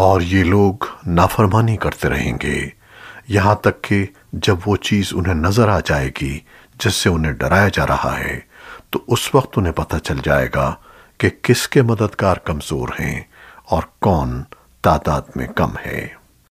اور یہ لوگ نافرمانی کرتے رہیں گے۔ یہاں تک کہ جب وہ چیز انہیں نظر آ جائے گی جس سے انہیں ڈرایا جا رہا ہے، تو اس وقت انہیں پتہ چل جائے گا کہ کس کے مددگار کمزور ہیں اور کون تعداد میں کم ہے۔